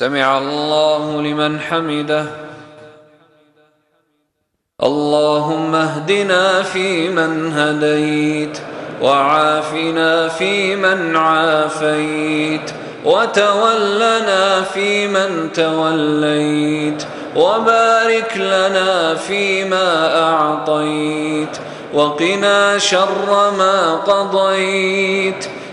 سمع الله لمن حمده. اللهم اهدنا فيمن هديت وعافنا فيمن عافيت وتولنا فيمن توليت وبارك لنا فيما أعطيت وقنا شر ما قضيت.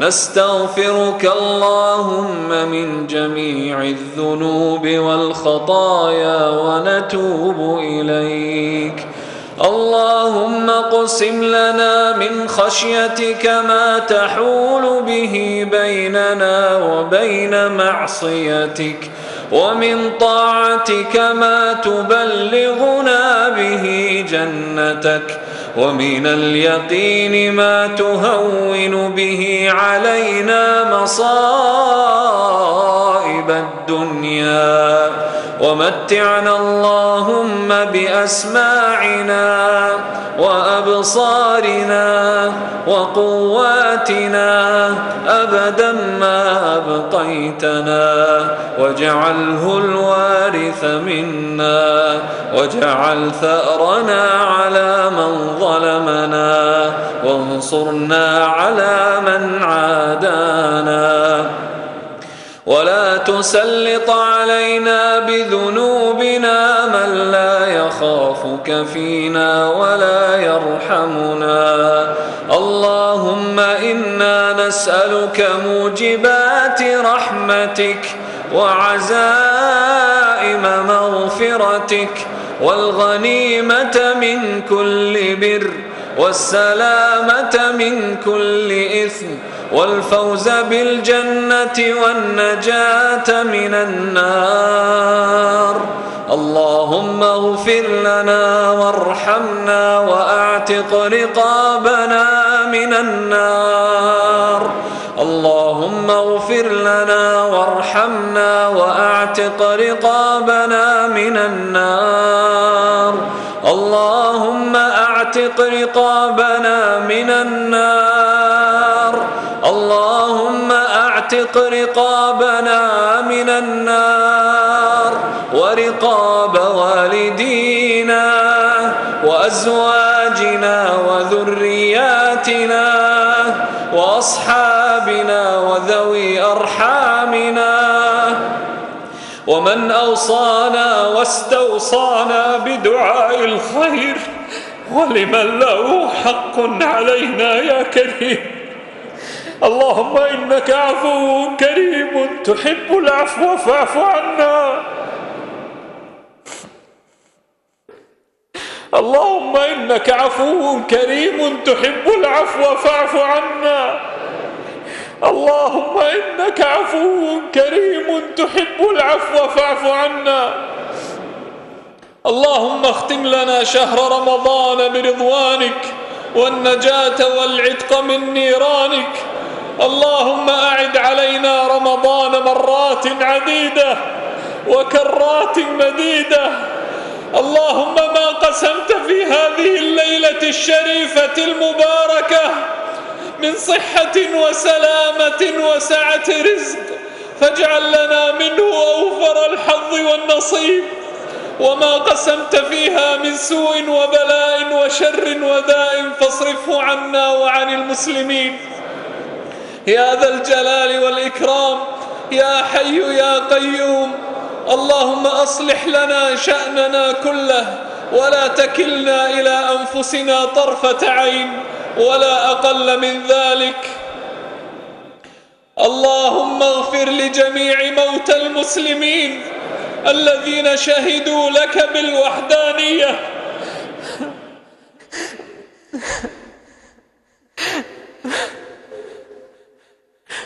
نستغفرك اللهم من جميع الذنوب والخطايا ونتوب إليك. اللهم قسم لنا من خشيتك ما تحول به بيننا وبين معصيتك ومن طاعتك ما تبلغنا به جنتك ومن اليقين ما تهون به علينا مصائب الدنيا. ومتعنا اللهم بأسماعنا وأبصارنا وقواتنا أبدا ما أبقيتنا. واجعله الوارث منا. واجعل ثأرنا على من ظلمنا. وانصرنا على من عادانا. ولا تسلط علينا بذنوبنا من لا يخافك فينا ولا يرحمنا. إنا نسألك موجبات رحمتك وعزائم مغفرتك والغنيمة من كل بر والسلامة من كل إثم والفوز بالجنة والنجاة من النار. اللهم اغفر لنا وارحمنا وأعتق رقابنا من النار. اللهم اغفر لنا وارحمنا وأعتق رقابنا من النار. اللهم أعتق رقابنا من النار. أعتق رقابنا من النار ورقاب والدينا وأزواجنا وذرياتنا وأصحابنا وذوي أرحامنا ومن أوصانا واستوصانا بدعاء الخير ولمن له حق علينا يا كريم. اللهم إنك عفو كريم تحب العفو فاعف عنا. اللهم إنك عفو كريم تحب العفو فاعف عنا. اللهم إنك عفو كريم تحب العفو فاعف عنا. اللهم اختم لنا شهر رمضان برضوانك والنجاة والعتق من نيرانك. اللهم أعد علينا رمضان مرات عديدة وكرات مديدة. اللهم ما قسمت في هذه الليلة الشريفة المباركة من صحة وسلامة وسعة رزق. فاجعل لنا منه أوفر الحظ والنصيب. وما قسمت فيها من سوء وبلاء وشر وداء فاصرفه عنا وعن المسلمين. يا ذا الجلال والإكرام يا حي يا قيوم. اللهم أصلح لنا شأننا كله ولا تكلنا إلى أنفسنا طرفة عين ولا أقل من ذلك. اللهم اغفر لجميع موتى المسلمين الذين شهدوا لك بالوحدانية.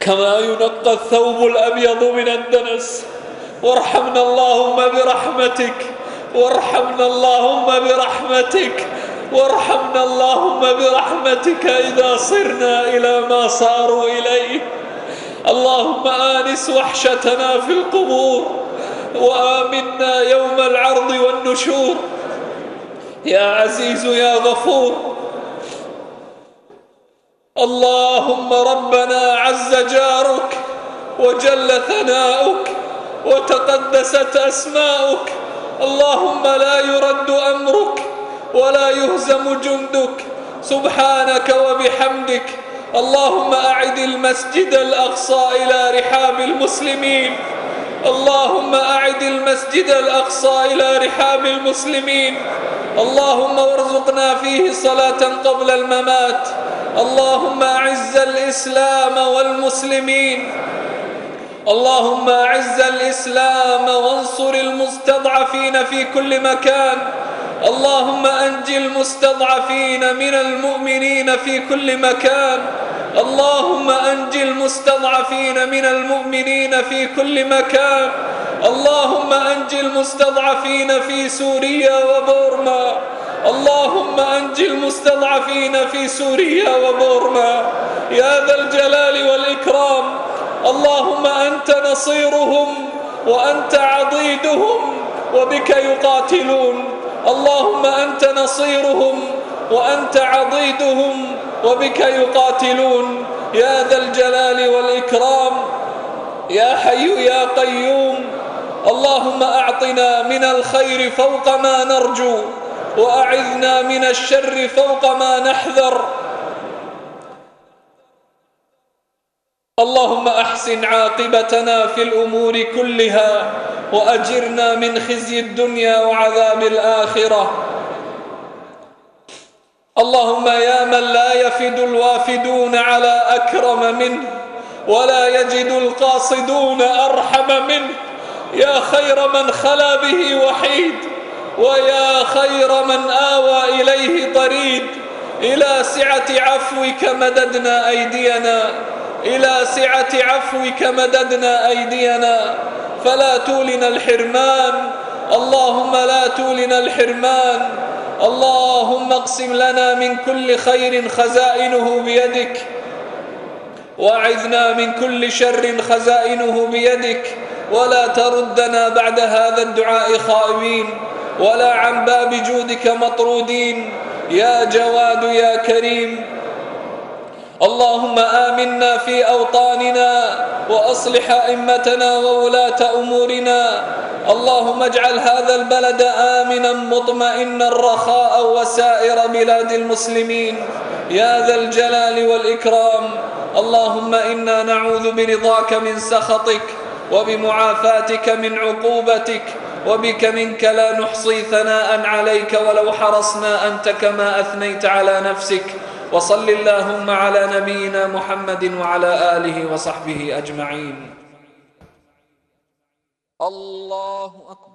كما ينقى الثوب الأبيض من الدنس. وارحمنا اللهم برحمتك. وارحمنا اللهم برحمتك. وارحمنا اللهم برحمتك إذا صرنا إلى ما صاروا إليه. اللهم آنس وحشتنا في القبور. وآمنا يوم العرض والنشور. يا عزيز يا غفور. اللهم ربنا عز جارك وجل ثناؤك وتقدست أسماؤك اللهم لا يرد أمرك ولا يهزم جندك. سبحانك وبحمدك. اللهم أعد المسجد الأقصى إلى رحاب المسلمين. اللهم أعد المسجد الأقصى إلى رحاب المسلمين. اللهم وارزقنا فيه صلاة قبل الممات. اللهم أعز الإسلام والمسلمين. اللهم أعز الإسلام وانصر المستضعفين في كل مكان. اللهم أنجي المستضعفين من المؤمنين في كل مكان. اللهم أنجي المستضعفين من المؤمنين في كل مكان. اللهم أنجي المستضعفين في سوريا وبورما. اللهم أنجي المستضعفين في سوريا وبورما. يا ذا الجلال والإكرام اللهم أنت نصيرهم وأنت عضيدهم وبك يقاتلون. اللهم أنت نصيرهم وأنت عضيدهم وبك يقاتلون. يا ذا الجلال والإكرام يا حي يا قيوم اللهم أعطنا من الخير فوق ما نرجو. وأعذنا من الشر فوق ما نحذر. اللهم أحسن عاقبتنا في الأمور كلها وأجرنا من خزي الدنيا وعذاب الآخرة. اللهم يا من لا يفد الوافدون على أكرم منه ولا يجد القاصدون أرحم منه. يا خير من خلا به وحيد. ويا خير من آوى إليه طريد. إلى سعة عفوك مددنا أيدينا. إلى سعة عفوك مددنا أيدينا. فلا تولنا الحرمان. اللهم لا تولنا الحرمان. اللهم اقسم لنا من كل خير خزائنه بيدك. وأعذنا من كل شر خزائنه بيدك. ولا تردنا بعد هذا الدعاء خائبين. ولا عن باب جودك مطرودين يا جواد يا كريم. اللهم آمنا في أوطاننا وأصلح أئمتنا وولاة أمورنا. اللهم اجعل هذا البلد آمنا مطمئنا رخاء وسائر بلاد المسلمين. يا ذا الجلال والإكرام. اللهم إنا نعوذ برضاك من سخطك وبمعافاتك من عقوبتك. وبك منك لا نحصي ثناء عليك ولو حرصنا أنت كما أثنيت على نفسك. وصل اللهم على نبينا محمد وعلى آله وصحبه أجمعين. الله أكبر.